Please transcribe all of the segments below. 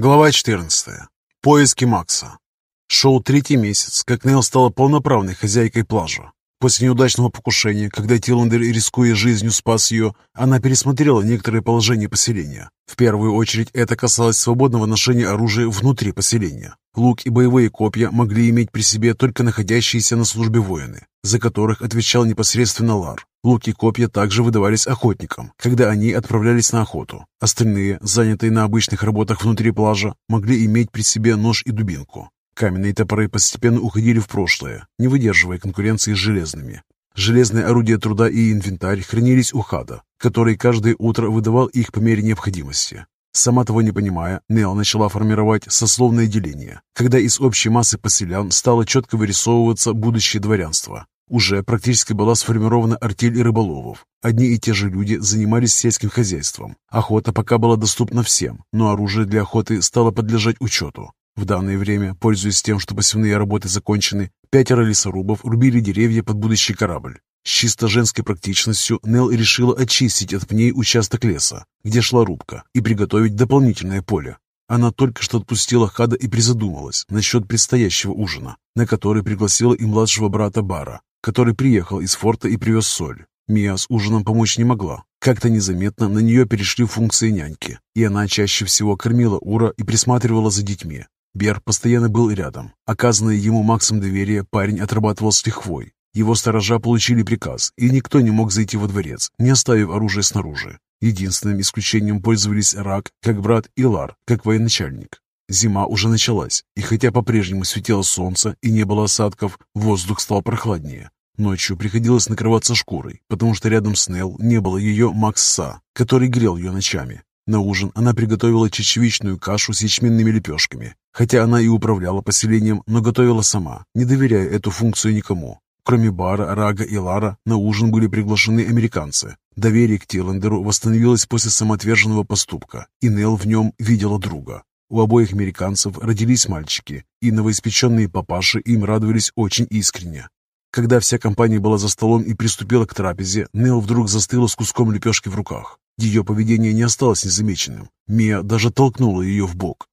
Глава 14. Поиски Макса. Шел третий месяц, как Нел стала полноправной хозяйкой плажа. После неудачного покушения, когда Тиллендер, рискуя жизнью, спас ее, она пересмотрела некоторые положения поселения. В первую очередь это касалось свободного ношения оружия внутри поселения. Лук и боевые копья могли иметь при себе только находящиеся на службе воины, за которых отвечал непосредственно Лар. Луки и копья также выдавались охотникам, когда они отправлялись на охоту. Остальные, занятые на обычных работах внутри плажа, могли иметь при себе нож и дубинку. Каменные топоры постепенно уходили в прошлое, не выдерживая конкуренции с железными. Железные орудия труда и инвентарь хранились у Хада, который каждое утро выдавал их по мере необходимости. Сама того не понимая, Нел начала формировать сословное деление, когда из общей массы поселян стало четко вырисовываться будущее дворянства. Уже практически была сформирована артель рыболовов. Одни и те же люди занимались сельским хозяйством. Охота пока была доступна всем, но оружие для охоты стало подлежать учету. В данное время, пользуясь тем, что посевные работы закончены, пятеро лесорубов рубили деревья под будущий корабль. С чисто женской практичностью Нел решила очистить от пней участок леса, где шла рубка, и приготовить дополнительное поле. Она только что отпустила Хада и призадумалась насчет предстоящего ужина, на который пригласила и младшего брата Бара, который приехал из форта и привез соль. Мия с ужином помочь не могла. Как-то незаметно на нее перешли функции няньки, и она чаще всего кормила Ура и присматривала за детьми. Бер постоянно был рядом. Оказанное ему Максом доверие парень отрабатывал с лихвой. Его сторожа получили приказ, и никто не мог зайти во дворец, не оставив оружие снаружи. Единственным исключением пользовались Рак, как брат, и Лар, как военачальник. Зима уже началась, и хотя по-прежнему светило солнце и не было осадков, воздух стал прохладнее. Ночью приходилось накрываться шкурой, потому что рядом с Нел не было ее Макса, который грел ее ночами. На ужин она приготовила чечевичную кашу с ячменными лепешками. Хотя она и управляла поселением, но готовила сама, не доверяя эту функцию никому. Кроме Бара, Рага и Лара, на ужин были приглашены американцы. Доверие к Тиллендеру восстановилось после самоотверженного поступка, и Нел в нем видела друга. У обоих американцев родились мальчики, и новоиспеченные папаши им радовались очень искренне. Когда вся компания была за столом и приступила к трапезе, Нел вдруг застыла с куском лепешки в руках. Ее поведение не осталось незамеченным. Мия даже толкнула ее в бок.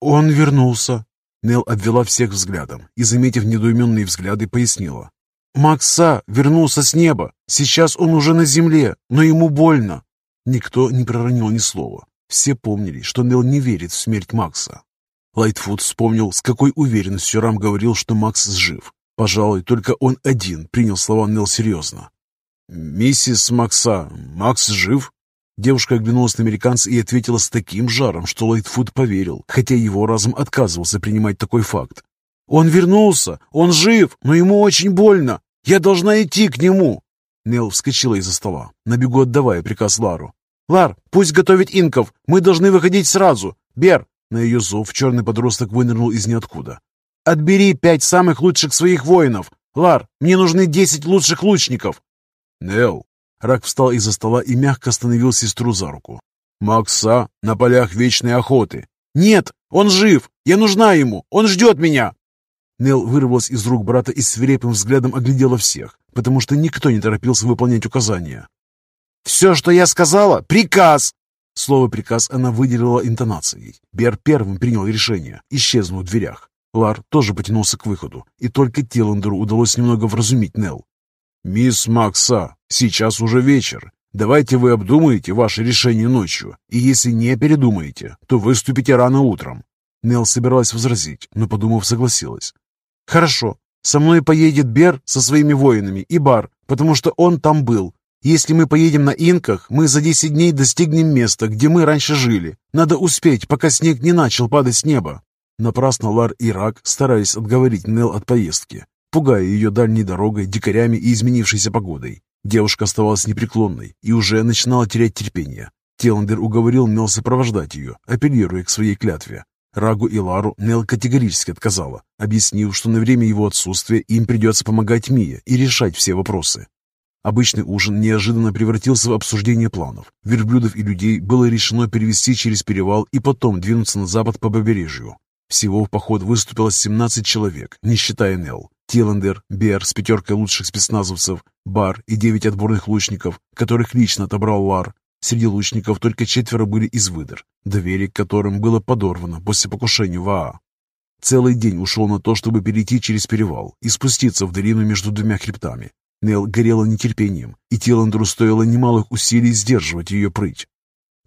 «Он вернулся!» Нел обвела всех взглядом и, заметив недоуменные взгляды, пояснила. «Макса вернулся с неба. Сейчас он уже на земле, но ему больно». Никто не проронил ни слова. Все помнили, что Нел не верит в смерть Макса. Лайтфуд вспомнил, с какой уверенностью Рам говорил, что Макс жив. Пожалуй, только он один принял слова Нел серьезно. «Миссис Макса, Макс жив?» Девушка оглянулась на американца и ответила с таким жаром, что Лайтфуд поверил, хотя его разум отказывался принимать такой факт. «Он вернулся! Он жив, но ему очень больно! Я должна идти к нему!» Нел вскочила из-за стола, на бегу отдавая приказ Лару. «Лар, пусть готовит инков! Мы должны выходить сразу! Бер!» На ее зов черный подросток вынырнул из ниоткуда. «Отбери пять самых лучших своих воинов! Лар, мне нужны десять лучших лучников!» «Нел, Рак встал из-за стола и мягко остановил сестру за руку. «Макса на полях вечной охоты». «Нет, он жив! Я нужна ему! Он ждет меня!» Нел вырвалась из рук брата и свирепым взглядом оглядела всех, потому что никто не торопился выполнять указания. «Все, что я сказала, приказ!» Слово «приказ» она выделила интонацией. Бер первым принял решение, исчезнув в дверях. Лар тоже потянулся к выходу, и только Тиллендеру удалось немного вразумить Нел. «Мисс Макса, сейчас уже вечер. Давайте вы обдумаете ваше решение ночью, и если не передумаете, то выступите рано утром». Нел собиралась возразить, но, подумав, согласилась. «Хорошо. Со мной поедет Бер со своими воинами и Бар, потому что он там был. Если мы поедем на инках, мы за десять дней достигнем места, где мы раньше жили. Надо успеть, пока снег не начал падать с неба». Напрасно Лар и Рак старались отговорить Нел от поездки пугая ее дальней дорогой, дикарями и изменившейся погодой. Девушка оставалась непреклонной и уже начинала терять терпение. Теландер уговорил Нел сопровождать ее, апеллируя к своей клятве. Рагу и Лару Нел категорически отказала, объяснив, что на время его отсутствия им придется помогать Мия и решать все вопросы. Обычный ужин неожиданно превратился в обсуждение планов. Верблюдов и людей было решено перевести через перевал и потом двинуться на запад по побережью. Всего в поход выступило 17 человек, не считая Нел. Тиландер, Бер с пятеркой лучших спецназовцев, Бар и девять отборных лучников, которых лично отобрал Лар. Среди лучников только четверо были из выдр, доверие к которым было подорвано после покушения в Аа. Целый день ушел на то, чтобы перейти через перевал и спуститься в долину между двумя хребтами. Нел горела нетерпением, и Тиландру стоило немалых усилий сдерживать ее прыть.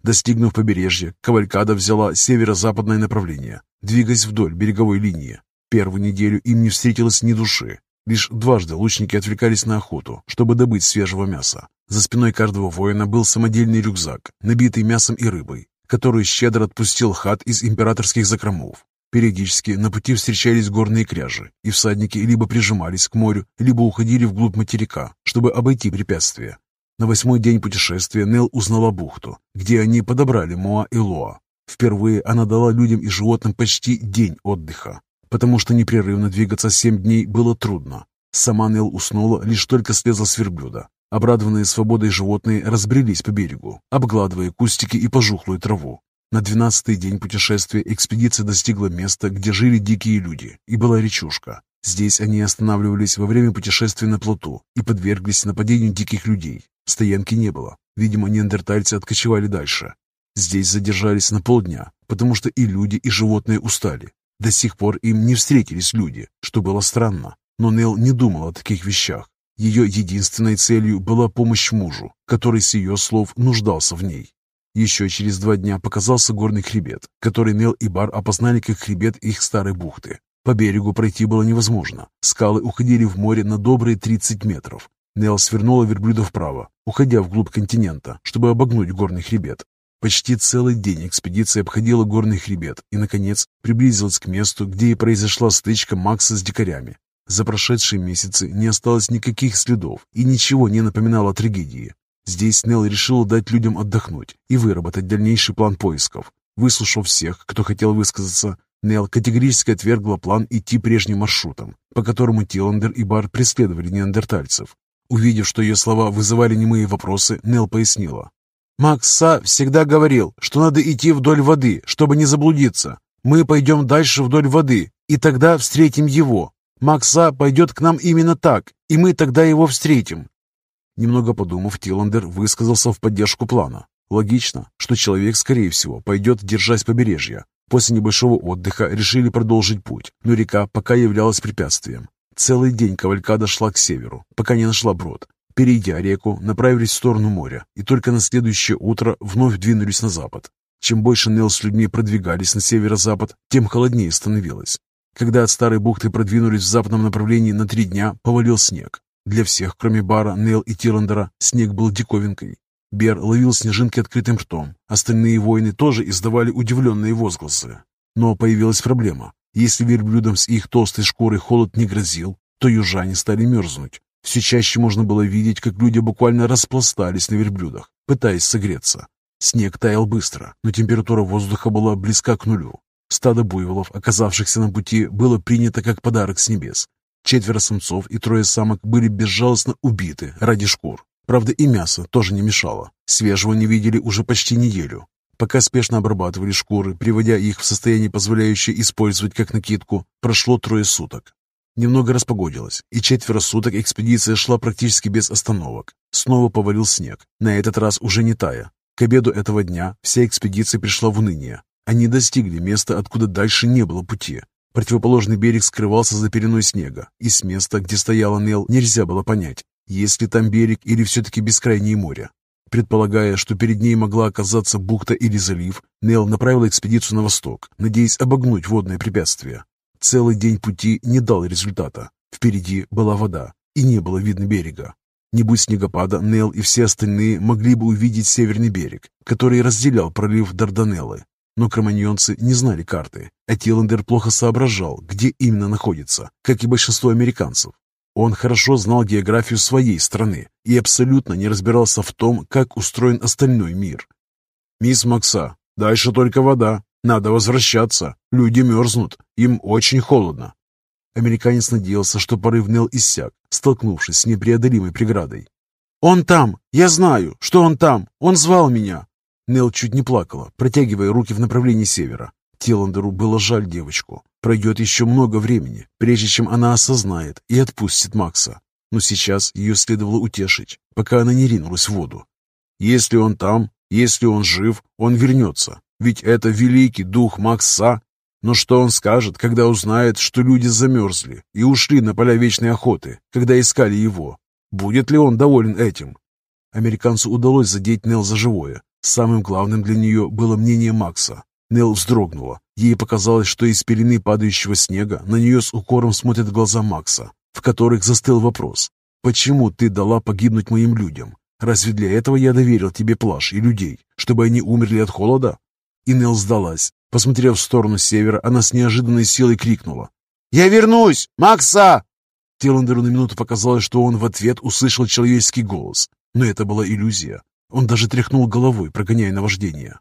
Достигнув побережья, Кавалькада взяла северо-западное направление, двигаясь вдоль береговой линии. Первую неделю им не встретилось ни души. Лишь дважды лучники отвлекались на охоту, чтобы добыть свежего мяса. За спиной каждого воина был самодельный рюкзак, набитый мясом и рыбой, которую щедро отпустил хат из императорских закромов. Периодически на пути встречались горные кряжи, и всадники либо прижимались к морю, либо уходили вглубь материка, чтобы обойти препятствия. На восьмой день путешествия Нел узнала бухту, где они подобрали Моа и Лоа. Впервые она дала людям и животным почти день отдыха, потому что непрерывно двигаться семь дней было трудно. Сама Нел уснула, лишь только слезла с верблюда. Обрадованные свободой животные разбрелись по берегу, обгладывая кустики и пожухлую траву. На двенадцатый день путешествия экспедиция достигла места, где жили дикие люди, и была речушка. Здесь они останавливались во время путешествия на плоту и подверглись нападению диких людей. Стоянки не было. Видимо, неандертальцы откочевали дальше. Здесь задержались на полдня, потому что и люди, и животные устали. До сих пор им не встретились люди, что было странно. Но Нел не думал о таких вещах. Ее единственной целью была помощь мужу, который с ее слов нуждался в ней. Еще через два дня показался горный хребет, который Нел и Бар опознали как хребет их старой бухты. По берегу пройти было невозможно. Скалы уходили в море на добрые 30 метров. Нел свернула верблюда вправо, уходя вглубь континента, чтобы обогнуть горный хребет. Почти целый день экспедиция обходила горный хребет и, наконец, приблизилась к месту, где и произошла стычка Макса с дикарями. За прошедшие месяцы не осталось никаких следов и ничего не напоминало о трагедии. Здесь Нелл решил дать людям отдохнуть и выработать дальнейший план поисков. Выслушав всех, кто хотел высказаться, Нелл категорически отвергла план идти прежним маршрутом, по которому Тиландер и Бар преследовали неандертальцев. Увидев, что ее слова вызывали немые вопросы, Нелл пояснила. «Макс Са всегда говорил, что надо идти вдоль воды, чтобы не заблудиться. Мы пойдем дальше вдоль воды, и тогда встретим его. Макс Са пойдет к нам именно так, и мы тогда его встретим. Немного подумав, Тиландер высказался в поддержку плана. Логично, что человек, скорее всего, пойдет, держась побережья. После небольшого отдыха решили продолжить путь, но река пока являлась препятствием. Целый день кавалькада шла к северу, пока не нашла брод. Перейдя реку, направились в сторону моря, и только на следующее утро вновь двинулись на запад. Чем больше Нел с людьми продвигались на северо-запад, тем холоднее становилось. Когда от старой бухты продвинулись в западном направлении на три дня, повалил снег. Для всех, кроме Бара, Нел и Тиландера, снег был диковинкой. Бер ловил снежинки открытым ртом. Остальные воины тоже издавали удивленные возгласы. Но появилась проблема. Если верблюдам с их толстой шкурой холод не грозил, то южане стали мерзнуть. Все чаще можно было видеть, как люди буквально распластались на верблюдах, пытаясь согреться. Снег таял быстро, но температура воздуха была близка к нулю. Стадо буйволов, оказавшихся на пути, было принято как подарок с небес. Четверо самцов и трое самок были безжалостно убиты ради шкур. Правда, и мясо тоже не мешало. Свежего не видели уже почти неделю. Пока спешно обрабатывали шкуры, приводя их в состояние, позволяющее использовать как накидку, прошло трое суток. Немного распогодилось, и четверо суток экспедиция шла практически без остановок. Снова повалил снег, на этот раз уже не тая. К обеду этого дня вся экспедиция пришла в уныние. Они достигли места, откуда дальше не было пути. Противоположный берег скрывался за пеленой снега, и с места, где стояла Нел, нельзя было понять, есть ли там берег или все-таки бескрайнее море. Предполагая, что перед ней могла оказаться бухта или залив, Нел направила экспедицию на восток, надеясь обогнуть водное препятствие. Целый день пути не дал результата. Впереди была вода, и не было видно берега. Не будь снегопада, Нел и все остальные могли бы увидеть северный берег, который разделял пролив Дарданеллы. Но кроманьонцы не знали карты, а Тиллендер плохо соображал, где именно находится, как и большинство американцев. Он хорошо знал географию своей страны и абсолютно не разбирался в том, как устроен остальной мир. «Мисс Макса, дальше только вода. Надо возвращаться. Люди мерзнут. Им очень холодно». Американец надеялся, что порыв Нел иссяк, столкнувшись с непреодолимой преградой. «Он там! Я знаю, что он там! Он звал меня!» Нел чуть не плакала, протягивая руки в направлении севера. Тиландеру было жаль девочку. Пройдет еще много времени, прежде чем она осознает и отпустит Макса. Но сейчас ее следовало утешить, пока она не ринулась в воду. «Если он там, Если он жив, он вернется. Ведь это великий дух Макса. Но что он скажет, когда узнает, что люди замерзли и ушли на поля вечной охоты, когда искали его? Будет ли он доволен этим? Американцу удалось задеть Нел за живое. Самым главным для нее было мнение Макса. Нел вздрогнула. Ей показалось, что из пелены падающего снега на нее с укором смотрят глаза Макса, в которых застыл вопрос. «Почему ты дала погибнуть моим людям? Разве для этого я доверил тебе плаж и людей, чтобы они умерли от холода?» И Нел сдалась. Посмотрев в сторону севера, она с неожиданной силой крикнула. «Я вернусь! Макса!» Тиландеру на минуту показалось, что он в ответ услышал человеческий голос. Но это была иллюзия. Он даже тряхнул головой, прогоняя наваждение.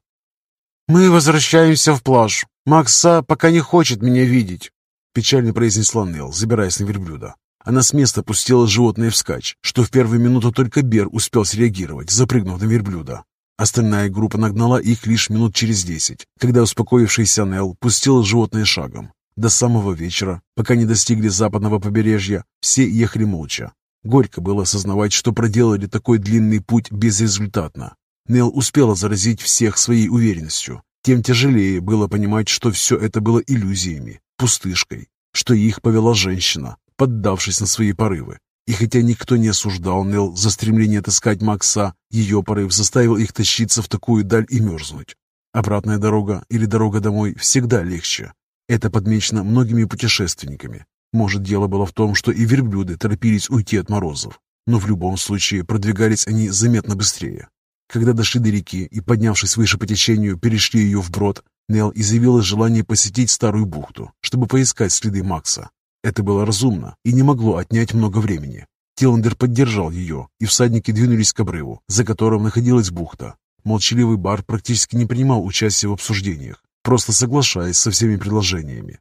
«Мы возвращаемся в плаж. Макса пока не хочет меня видеть», — печально произнесла Нел, забираясь на верблюда. Она с места пустила животное вскачь, что в первую минуту только Бер успел среагировать, запрыгнув на верблюда. Остальная группа нагнала их лишь минут через десять, когда успокоившийся Нел пустила животное шагом. До самого вечера, пока не достигли западного побережья, все ехали молча. Горько было осознавать, что проделали такой длинный путь безрезультатно. Нел успела заразить всех своей уверенностью. Тем тяжелее было понимать, что все это было иллюзиями, пустышкой, что их повела женщина, поддавшись на свои порывы. И хотя никто не осуждал Нел за стремление отыскать Макса, ее порыв заставил их тащиться в такую даль и мерзнуть. Обратная дорога или дорога домой всегда легче. Это подмечено многими путешественниками. Может, дело было в том, что и верблюды торопились уйти от морозов, но в любом случае продвигались они заметно быстрее. Когда дошли до реки и, поднявшись выше по течению, перешли ее вброд, Нел изъявила желание посетить старую бухту, чтобы поискать следы Макса. Это было разумно и не могло отнять много времени. Тиландер поддержал ее, и всадники двинулись к обрыву, за которым находилась бухта. Молчаливый бар практически не принимал участия в обсуждениях, просто соглашаясь со всеми предложениями.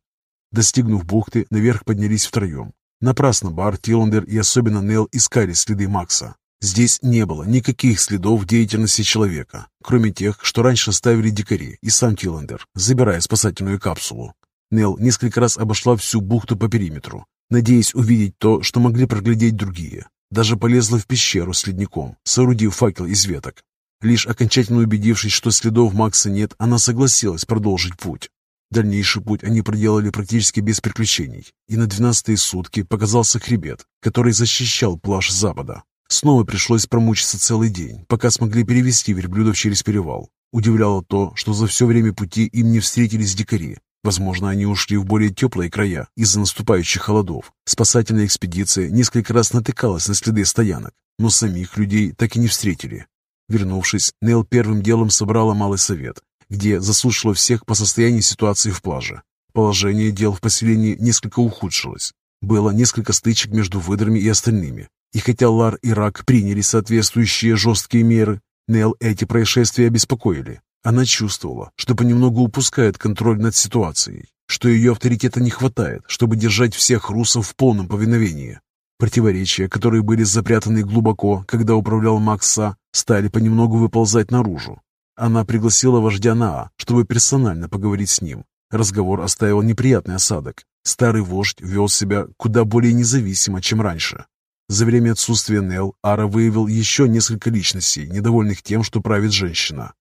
Достигнув бухты, наверх поднялись втроем. Напрасно бар, Тиландер и особенно Нел искали следы Макса. Здесь не было никаких следов деятельности человека, кроме тех, что раньше оставили дикари и сам Тиландер, забирая спасательную капсулу. Нел несколько раз обошла всю бухту по периметру, надеясь увидеть то, что могли проглядеть другие. Даже полезла в пещеру с ледником, соорудив факел из веток. Лишь окончательно убедившись, что следов Макса нет, она согласилась продолжить путь. Дальнейший путь они проделали практически без приключений, и на двенадцатые сутки показался хребет, который защищал плаж запада. Снова пришлось промучиться целый день, пока смогли перевести верблюдов через перевал. Удивляло то, что за все время пути им не встретились дикари. Возможно, они ушли в более теплые края из-за наступающих холодов. Спасательная экспедиция несколько раз натыкалась на следы стоянок, но самих людей так и не встретили. Вернувшись, Нел первым делом собрала малый совет, где заслушала всех по состоянию ситуации в плаже. Положение дел в поселении несколько ухудшилось. Было несколько стычек между выдрами и остальными, и хотя Лар и Рак приняли соответствующие жесткие меры, Нел эти происшествия обеспокоили. Она чувствовала, что понемногу упускает контроль над ситуацией, что ее авторитета не хватает, чтобы держать всех русов в полном повиновении. Противоречия, которые были запрятаны глубоко, когда управлял Макса, стали понемногу выползать наружу. Она пригласила вождя Наа, чтобы персонально поговорить с ним. Разговор оставил неприятный осадок. Старый вождь вел себя куда более независимо, чем раньше. За время отсутствия Нел Ара выявил еще несколько личностей, недовольных тем, что правит женщина.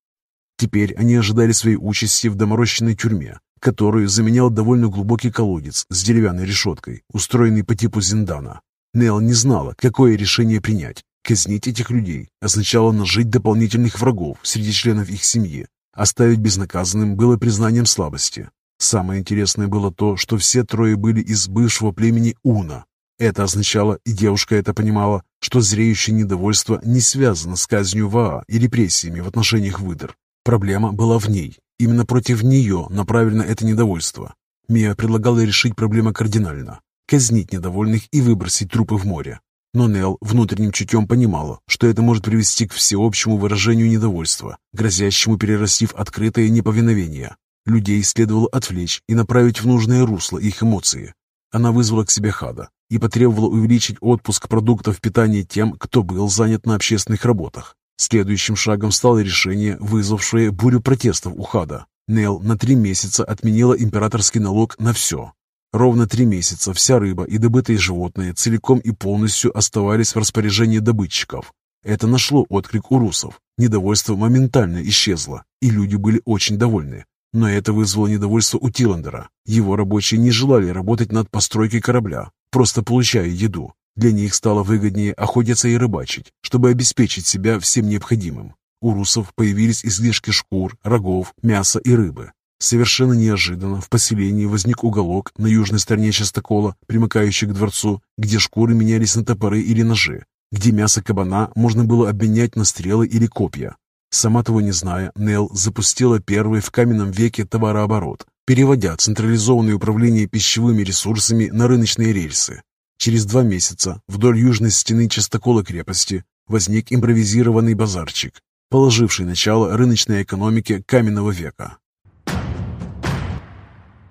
Теперь они ожидали своей участи в доморощенной тюрьме, которую заменял довольно глубокий колодец с деревянной решеткой, устроенный по типу зиндана. Нел не знала, какое решение принять. Казнить этих людей означало нажить дополнительных врагов среди членов их семьи. Оставить безнаказанным было признанием слабости. Самое интересное было то, что все трое были из бывшего племени Уна, это означало, и девушка это понимала, что зреющее недовольство не связано с казнью Ваа и репрессиями в отношениях выдр. Проблема была в ней. Именно против нее направлено это недовольство. Мия предлагала решить проблему кардинально. Казнить недовольных и выбросить трупы в море. Но Нел внутренним чутьем понимала, что это может привести к всеобщему выражению недовольства, грозящему перерасти в открытое неповиновение. Людей следовало отвлечь и направить в нужное русло их эмоции. Она вызвала к себе Хада, и потребовала увеличить отпуск продуктов питания тем, кто был занят на общественных работах. Следующим шагом стало решение, вызвавшее бурю протестов у Хада. Нел на три месяца отменила императорский налог на все. Ровно три месяца вся рыба и добытые животные целиком и полностью оставались в распоряжении добытчиков. Это нашло отклик у русов. Недовольство моментально исчезло, и люди были очень довольны. Но это вызвало недовольство у Тиландера. Его рабочие не желали работать над постройкой корабля, просто получая еду. Для них стало выгоднее охотиться и рыбачить, чтобы обеспечить себя всем необходимым. У русов появились излишки шкур, рогов, мяса и рыбы. Совершенно неожиданно в поселении возник уголок на южной стороне частокола, примыкающий к дворцу, где шкуры менялись на топоры или ножи, где мясо кабана можно было обменять на стрелы или копья. Сама того не зная, Нел запустила первый в каменном веке товарооборот, переводя централизованное управление пищевыми ресурсами на рыночные рельсы. Через два месяца вдоль южной стены частокола крепости возник импровизированный базарчик, положивший начало рыночной экономике каменного века.